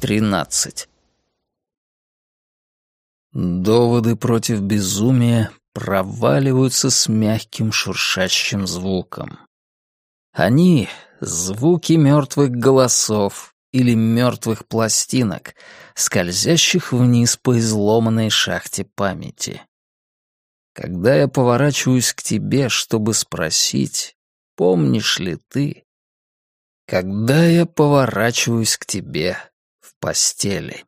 13. Доводы против безумия проваливаются с мягким шуршащим звуком. Они — звуки мертвых голосов или мертвых пластинок, скользящих вниз по изломанной шахте памяти. Когда я поворачиваюсь к тебе, чтобы спросить, помнишь ли ты, когда я поворачиваюсь к тебе постели.